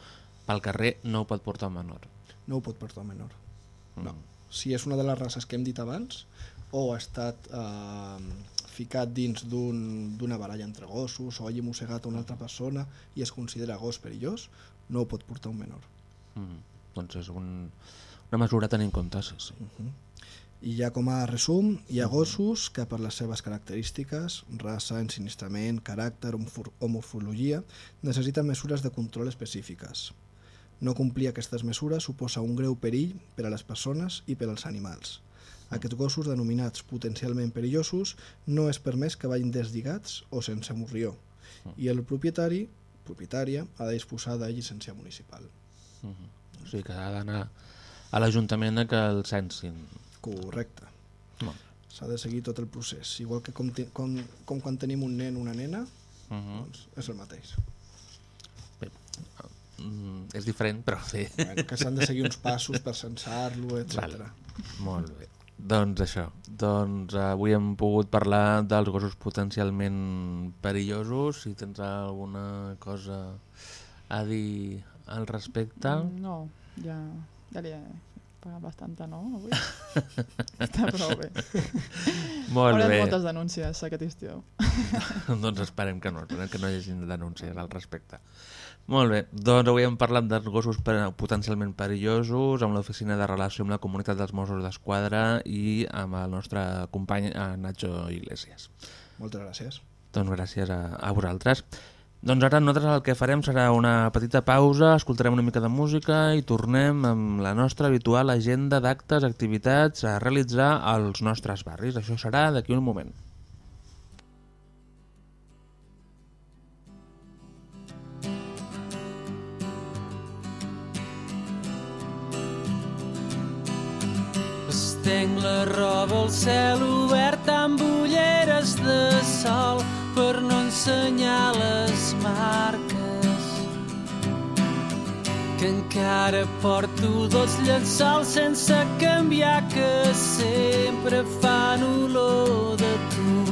Speaker 2: pel carrer no ho pot portar un menor.
Speaker 6: No ho pot portar un menor. No.
Speaker 2: Mm.
Speaker 6: Si és una de les races que hem dit abans, o ha estat eh, ficat dins d'un- d'una baralla entre gossos, o hagi mossegat una altra persona i es considera gos perillós, no ho pot portar un menor.
Speaker 2: Mm. Doncs és un, una mesura a tenir en compte, sí, sí.
Speaker 6: I ja com a resum, hi ha gossos que per les seves característiques, raça, ensinistrament, caràcter o morfo- o morfologia, necessiten mesures de control específiques. No complir aquestes mesures suposa un greu perill per a les persones i per als animals. Aquests gossos denominats potencialment perillosos no és permès que vagin deslligats o sense morrió i el propietari propietària ha de disposar de llicència municipal.
Speaker 2: Mhm. O sigui que ha d'anar a l'Ajuntament que el censin.
Speaker 6: Correcte.
Speaker 2: Molt
Speaker 6: S'ha de seguir tot el procés. Igual que com, com, com quan tenim un nen o una nena,
Speaker 2: bé. Mhm.
Speaker 6: doncs és el mateix.
Speaker 2: bé. Mm, és diferent, però bé.
Speaker 6: Bueno, que s'han de seguir uns passos per censar-lo, etc.
Speaker 2: Vale. Molt bé. Doncs això, doncs avui hem pogut parlar dels gossos potencialment perillosos. Si tens alguna cosa a dir al respecte...
Speaker 1: No, ja, ja li he pagat bastanta, no, avui? Està prou bé.
Speaker 2: Molt
Speaker 1: Haurem
Speaker 2: bé.
Speaker 1: moltes denúncies aquest estiu.
Speaker 2: doncs esperem que no, esperem que no hi hagi denúncies al respecte. Molt bé, doncs avui hem parlat dels gossos potencialment perillosos amb l'oficina de relació amb la comunitat dels Mossos d'Esquadra i amb el nostre company eh, Nacho Iglesias.
Speaker 6: Moltes gràcies.
Speaker 2: Doncs gràcies a, a vosaltres. Doncs ara nosaltres el que farem serà una petita pausa, escoltarem una mica de música i tornem amb la nostra habitual agenda d'actes, activitats a realitzar als nostres barris. Això serà d'aquí un moment.
Speaker 4: Estenc la roba al cel obert amb ulleres de sol per no ensenyar les marques. Que encara porto dos llençols sense canviar que sempre fan olor de tu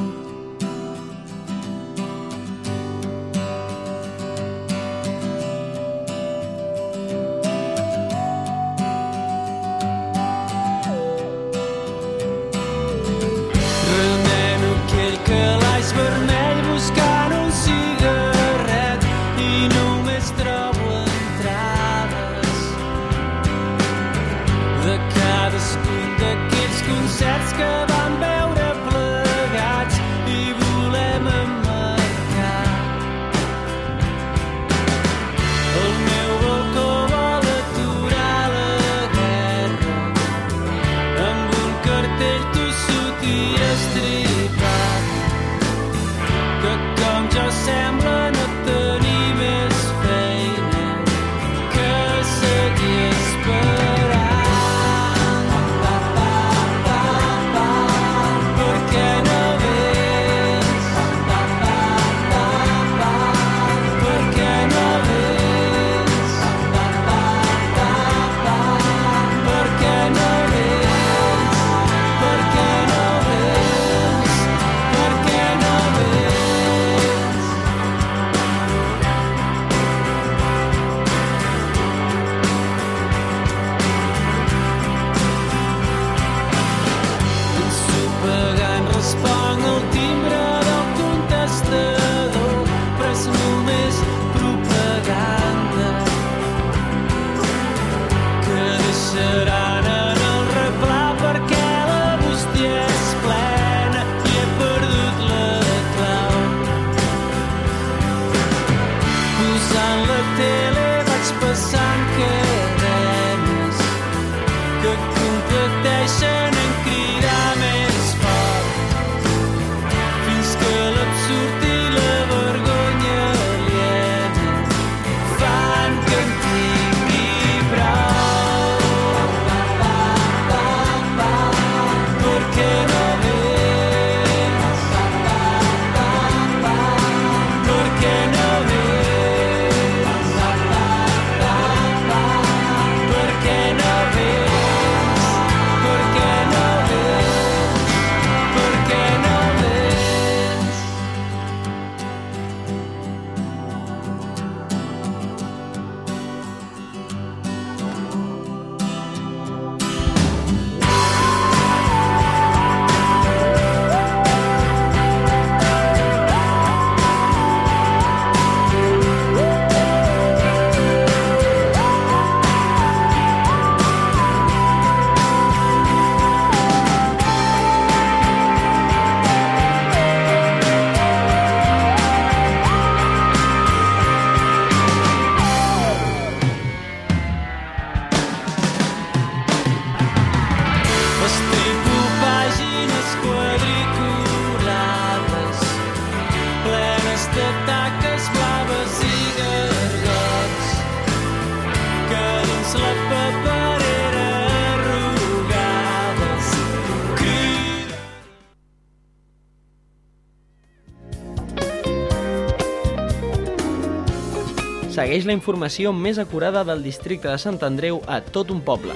Speaker 5: Segueix la informació més acurada del districte de Sant Andreu a tot un poble.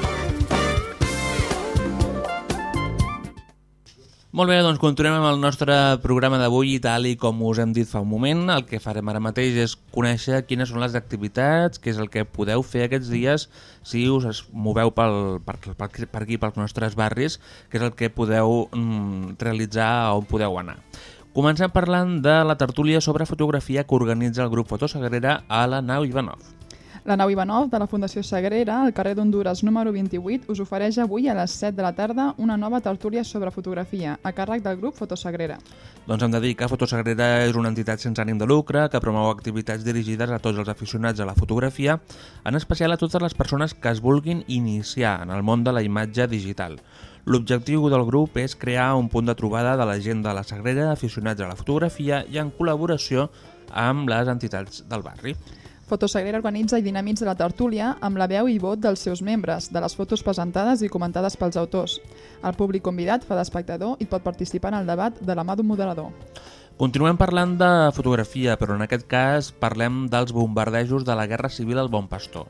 Speaker 2: Molt bé, doncs continuem amb el nostre programa d'avui i tal i com us hem dit fa un moment, el que farem ara mateix és conèixer quines són les activitats, què és el que podeu fer aquests dies si us moveu pel, per, per, per aquí, pels nostres barris, què és el que podeu mm, realitzar on podeu anar. Comencem parlant de la tertúlia sobre fotografia que organitza el grup Fotosagrera a la nau Ivanov.
Speaker 1: La nau Ivanov de la Fundació Sagrera, al carrer d'Honduras número 28, us ofereix avui a les 7 de la tarda una nova tertúlia sobre fotografia, a càrrec del grup Fotosagrera.
Speaker 2: Doncs hem de dir que Fotosagrera és una entitat sense ànim de lucre que promou activitats dirigides a tots els aficionats a la fotografia, en especial a totes les persones que es vulguin iniciar en el món de la imatge digital. L'objectiu del grup és crear un punt de trobada de la gent de la Sagrera, aficionats a la fotografia i en col·laboració amb les entitats del barri.
Speaker 1: Fotosagrera organitza i dinamitza la tertúlia amb la veu i vot dels seus membres, de les fotos presentades i comentades pels autors. El públic convidat fa d'espectador i pot participar en el debat de la mà d'un moderador.
Speaker 2: Continuem parlant de fotografia, però en aquest cas parlem dels bombardejos de la Guerra Civil al Bon Pastor.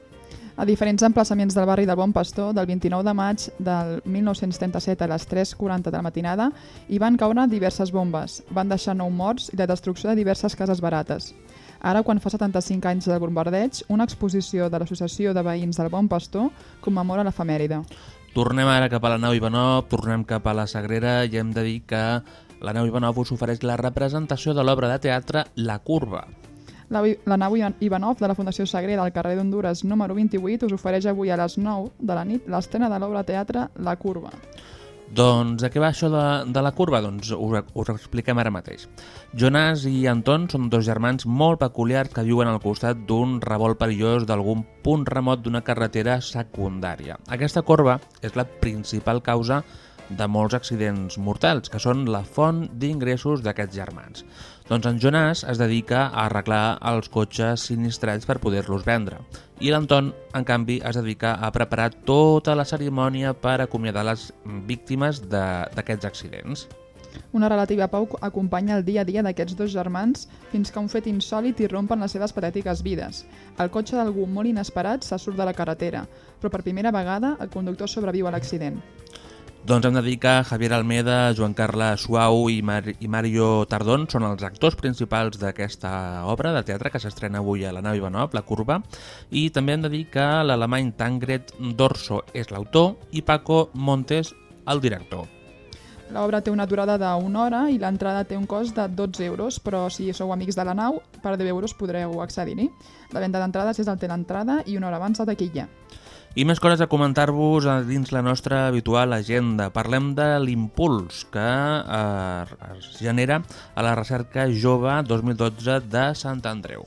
Speaker 1: A diferents emplaçaments del barri del Bon Pastor, del 29 de maig del 1937 a les 3.40 de la matinada, hi van caure diverses bombes, van deixar nou morts i la destrucció de diverses cases barates. Ara, quan fa 75 anys del bombardeig, una exposició de l'Associació de Veïns del Bon Pastor commemora l'efemèride.
Speaker 2: Tornem ara cap a la nau Ivanov, tornem cap a la Sagrera i hem de dir que la nau Ivanov us ofereix la representació de l'obra de teatre La Curva.
Speaker 1: La, nau Ivan- Ivanov de la Fundació Sagrera al carrer d'Honduras número 28 us ofereix avui a les 9 de la nit l'estrena de l'obra teatre La Curva.
Speaker 2: Doncs a què va això de, de la curva? Doncs us, us ho expliquem ara mateix. Jonas i Anton són dos germans molt peculiars que viuen al costat d'un revolt perillós d'algun punt remot d'una carretera secundària. Aquesta corba és la principal causa de molts accidents mortals, que són la font d'ingressos d'aquests germans. Doncs en Jonas es dedica a arreglar els cotxes sinistrats per poder-los vendre. I l'Anton, en canvi, es dedica a preparar tota la cerimònia per acomiadar les víctimes d'aquests accidents.
Speaker 1: Una relativa pau acompanya el dia a dia d'aquests dos germans fins que un fet insòlid irrompen les seves patètiques vides. El cotxe d'algú molt inesperat se surt de la carretera, però per primera vegada el conductor sobreviu a l'accident.
Speaker 2: Doncs hem de dir que Javier Almeda, Joan Carles Suau i, Mar i Mario Tardón són els actors principals d'aquesta obra de teatre que s'estrena avui a la nau Ivanov, La Curva, i també hem de dir que l'alemany Tangred Dorso és l'autor i Paco Montes el director.
Speaker 1: L'obra té una durada d'una hora i l'entrada té un cost de 12 euros, però si sou amics de la nau, per 10 euros podreu accedir-hi. La venda d'entrades és el té l'entrada i una hora abans la taquilla.
Speaker 2: I més coses a comentar-vos dins la nostra habitual agenda. Parlem de l'impuls que eh, es genera a la recerca jove 2012 de Sant Andreu.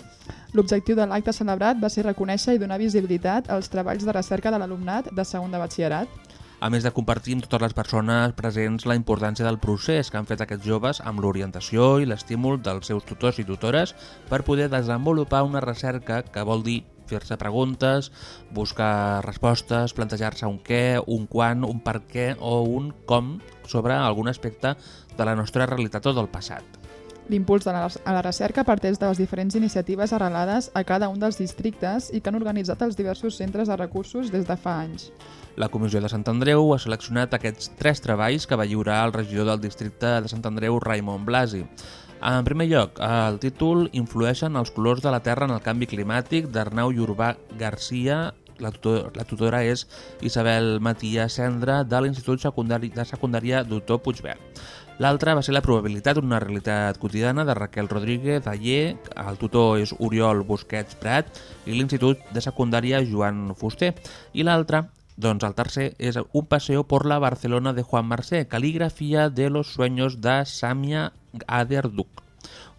Speaker 1: L'objectiu de l'acte celebrat va ser reconèixer i donar visibilitat als treballs de recerca de l'alumnat de segon de batxillerat.
Speaker 2: A més de compartir amb totes les persones presents la importància del procés que han fet aquests joves amb l'orientació i l'estímul dels seus tutors i tutores per poder desenvolupar una recerca que vol dir fer-se preguntes, buscar respostes, plantejar-se un què, un quan, un per què o un com sobre algun aspecte de la nostra realitat o del passat.
Speaker 1: L'impuls de la, a la recerca parteix de les diferents iniciatives arrelades a cada un dels districtes i que han organitzat els diversos centres de recursos des de fa anys.
Speaker 2: La Comissió de Sant Andreu ha seleccionat aquests tres treballs que va lliurar el regidor del districte de Sant Andreu, Raimon Blasi. En primer lloc, el títol Influeixen els colors de la Terra en el canvi climàtic d'Arnau Urbà Garcia. La, tutor, la tutora és Isabel Matia Cendra de l'Institut Secundari, de Secundària Doctor Puigverd. L'altra va ser la probabilitat d'una realitat quotidiana de Raquel Rodríguez Ayer, el tutor és Oriol Busquets Prat i l'Institut de Secundària Joan Fuster. I l'altra doncs el tercer és Un paseo por la Barcelona de Juan Marcé, caligrafia de los sueños de Samia Aderduc.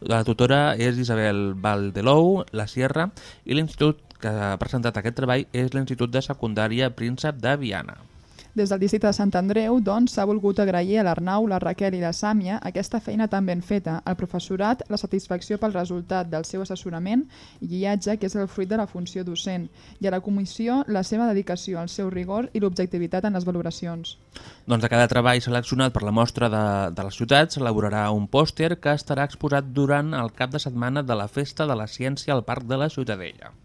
Speaker 2: La tutora és Isabel Valdelou, la Sierra, i l'institut que ha presentat aquest treball és l'Institut de Secundària Príncep de Viana.
Speaker 1: Des del districte de Sant Andreu, doncs, s'ha volgut agrair a l'Arnau, la Raquel i la Sàmia aquesta feina tan ben feta, al professorat la satisfacció pel resultat del seu assessorament i guiatge, que és el fruit de la funció docent, i a la comissió la seva dedicació, el seu rigor i l'objectivitat en les valoracions.
Speaker 2: Doncs de cada treball seleccionat per la mostra de, de les ciutats s'elaborarà un pòster que estarà exposat durant el cap de setmana de la Festa de la Ciència al Parc de la Ciutadella.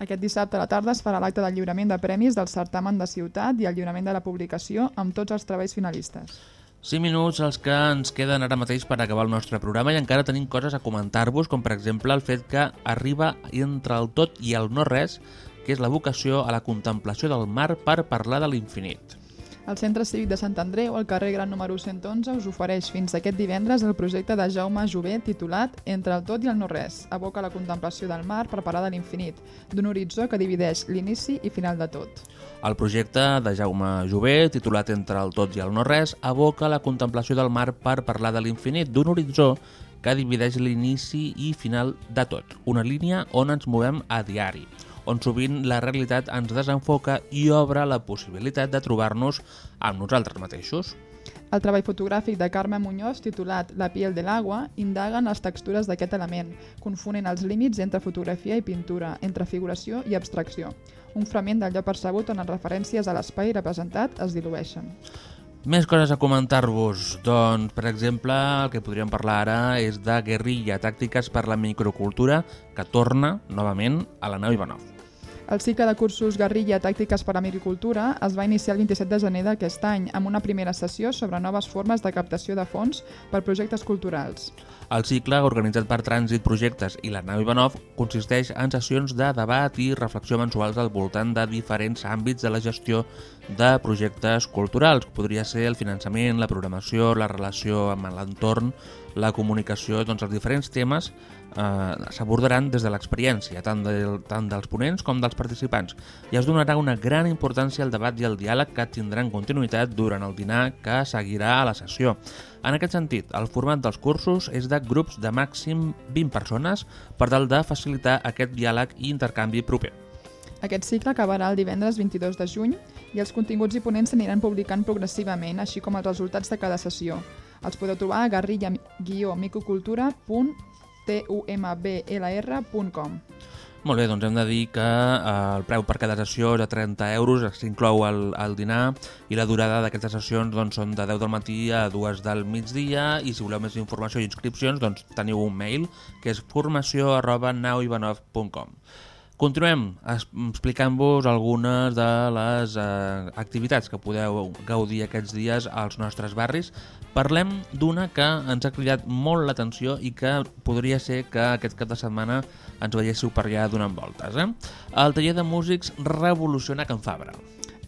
Speaker 1: Aquest dissabte a la tarda es farà l'acte del lliurament de premis del certamen de ciutat i el lliurament de la publicació amb tots els treballs finalistes.
Speaker 2: 5 minuts els que ens queden ara mateix per acabar el nostre programa i encara tenim coses a comentar-vos, com per exemple el fet que arriba entre el tot i el no res, que és la vocació a la contemplació del mar per parlar de l'infinit.
Speaker 1: El Centre Cívic de Sant Andreu, al carrer Gran número 111, us ofereix fins aquest divendres el projecte de Jaume Jové titulat Entre el tot i el no res, aboca la contemplació del mar per parar de l'infinit, d'un horitzó que divideix l'inici i final de tot.
Speaker 2: El projecte de Jaume Jové, titulat Entre el tot i el no res, aboca la contemplació del mar per parlar de l'infinit, d'un horitzó que divideix l'inici i final de tot, una línia on ens movem a diari on sovint la realitat ens desenfoca i obre la possibilitat de trobar-nos amb nosaltres mateixos.
Speaker 1: El treball fotogràfic de Carme Muñoz, titulat La piel de l'agua, indaga en les textures d'aquest element, confonent els límits entre fotografia i pintura, entre figuració i abstracció. Un fragment d'allò percebut on les referències a l'espai representat es dilueixen.
Speaker 2: Més coses a comentar-vos. Doncs, per exemple, el que podríem parlar ara és de guerrilla, tàctiques per la microcultura, que torna, novament, a la nau Ivanov.
Speaker 1: El cicle de cursos Guerrilla Tàctiques per a Agricultura es va iniciar el 27 de gener d'aquest any amb una primera sessió sobre noves formes de captació de fons per projectes culturals.
Speaker 2: El cicle, organitzat per Trànsit Projectes i la nau Ivanov, consisteix en sessions de debat i reflexió mensuals al voltant de diferents àmbits de la gestió de projectes culturals. Podria ser el finançament, la programació, la relació amb l'entorn, la comunicació, doncs els diferents temes eh, s'abordaran des de l'experiència, tant, del, tant dels ponents com dels participants, i es donarà una gran importància al debat i al diàleg que tindran continuïtat durant el dinar que seguirà a la sessió. En aquest sentit, el format dels cursos és de grups de màxim 20 persones per tal de facilitar aquest diàleg i intercanvi proper.
Speaker 1: Aquest cicle acabarà el divendres 22 de juny i els continguts i ponents s'aniran publicant progressivament, així com els resultats de cada sessió. Els podeu trobar a guerrilla-micocultura.tumblr.com.
Speaker 2: Molt bé, doncs hem de dir que eh, el preu per cada sessió és de 30 euros, s'inclou el, el dinar i la durada d'aquestes sessions doncs, són de 10 del matí a 2 del migdia i si voleu més informació i inscripcions doncs teniu un mail que és formació arroba nauivanov.com. Continuem explicant-vos algunes de les eh, activitats que podeu gaudir aquests dies als nostres barris. Parlem d'una que ens ha cridat molt l'atenció i que podria ser que aquest cap de setmana ens veiéssiu per allà donant voltes. Eh? El taller de músics revoluciona Can Fabra.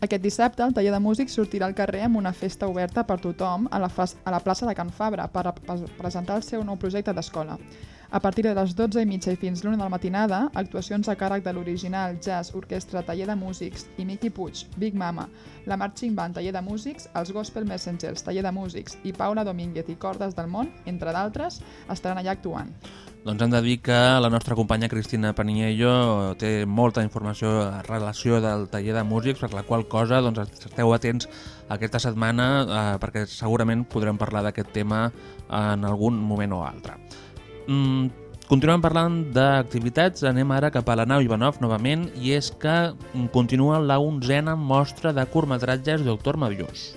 Speaker 1: Aquest dissabte, el taller de músics sortirà al carrer amb una festa oberta per tothom a la, a la plaça de Can Fabra per pre- presentar el seu nou projecte d'escola. A partir de les 12 i mitja i fins l'una de la matinada, actuacions a càrrec de l'original Jazz Orquestra Taller de Músics i Miqui Puig, Big Mama, la Marching Band Taller de Músics, els Gospel Messengers Taller de Músics i Paula Domínguez i Cordes del Món, entre d'altres, estaran allà actuant.
Speaker 2: Doncs hem de dir que la nostra companya Cristina Paniello té molta informació en relació del taller de músics, per la qual cosa doncs, esteu atents aquesta setmana eh, perquè segurament podrem parlar d'aquest tema en algun moment o altre. Mm, continuem parlant d'activitats, anem ara cap a la nau Ivanov novament i és que mm, continua la onzena mostra de curtmetratges Doctor Maviós.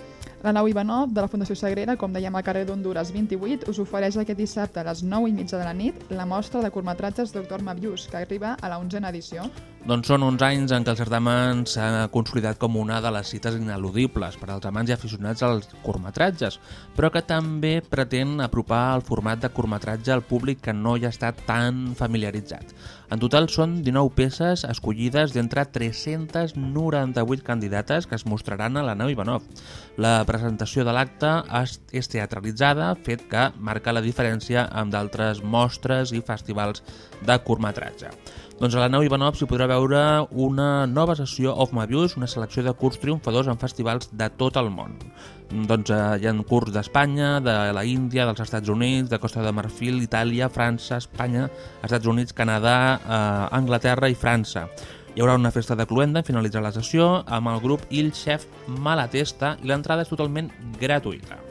Speaker 1: La nau Ivanov de la Fundació Sagrera, com dèiem al carrer d'Honduras 28, us ofereix aquest dissabte a les 9 i mitja de la nit la mostra de curtmetratges Doctor Mavius, que arriba a la 11a edició.
Speaker 2: Doncs són uns anys en què el certamen s'ha consolidat com una de les cites ineludibles per als amants i aficionats als curtmetratges, però que també pretén apropar el format de curtmetratge al públic que no hi està tan familiaritzat. En total són 19 peces escollides d'entre 398 candidates que es mostraran a la nau Ivanov. La presentació de l'acte és teatralitzada, fet que marca la diferència amb d'altres mostres i festivals de curtmetratge. Doncs a la nau Ivanov s'hi podrà veure una nova sessió of Mavius, una selecció de curts triomfadors en festivals de tot el món. Doncs eh, hi ha curts d'Espanya, de la Índia, dels Estats Units, de Costa de Marfil, Itàlia, França, Espanya, Estats Units, Canadà, eh, Anglaterra i França. Hi haurà una festa de cluenda en finalitzar la sessió amb el grup Il Chef Malatesta i l'entrada és totalment gratuïta.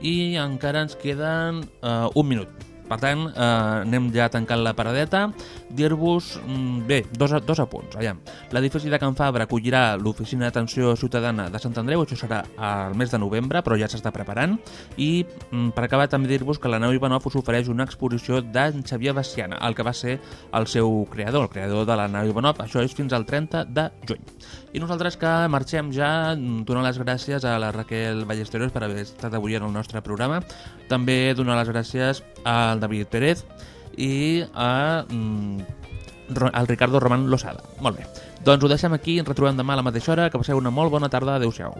Speaker 2: I encara ens queden eh, un minut. Per tant, eh, anem ja tancant la paradeta. Dir-vos, mm, bé, dos, dos apunts. L'edifici de Can Fabra acollirà l'Oficina d'Atenció Ciutadana de Sant Andreu, això serà al mes de novembre, però ja s'està preparant. I mm, per acabar també dir-vos que la nau Ivanov us ofereix una exposició d'en Xavier Baciana, el que va ser el seu creador, el creador de la nau Ivanov. Això és fins al 30 de juny. I nosaltres que marxem ja, mm, donar les gràcies a la Raquel Ballesteros per haver estat avui en el nostre programa. També donar les gràcies al David Pérez i a, mm, al Ricardo Román Losada. Molt bé. Doncs ho deixem aquí, ens retrobem demà a la mateixa hora, que passeu una molt bona tarda. Adéu-siau.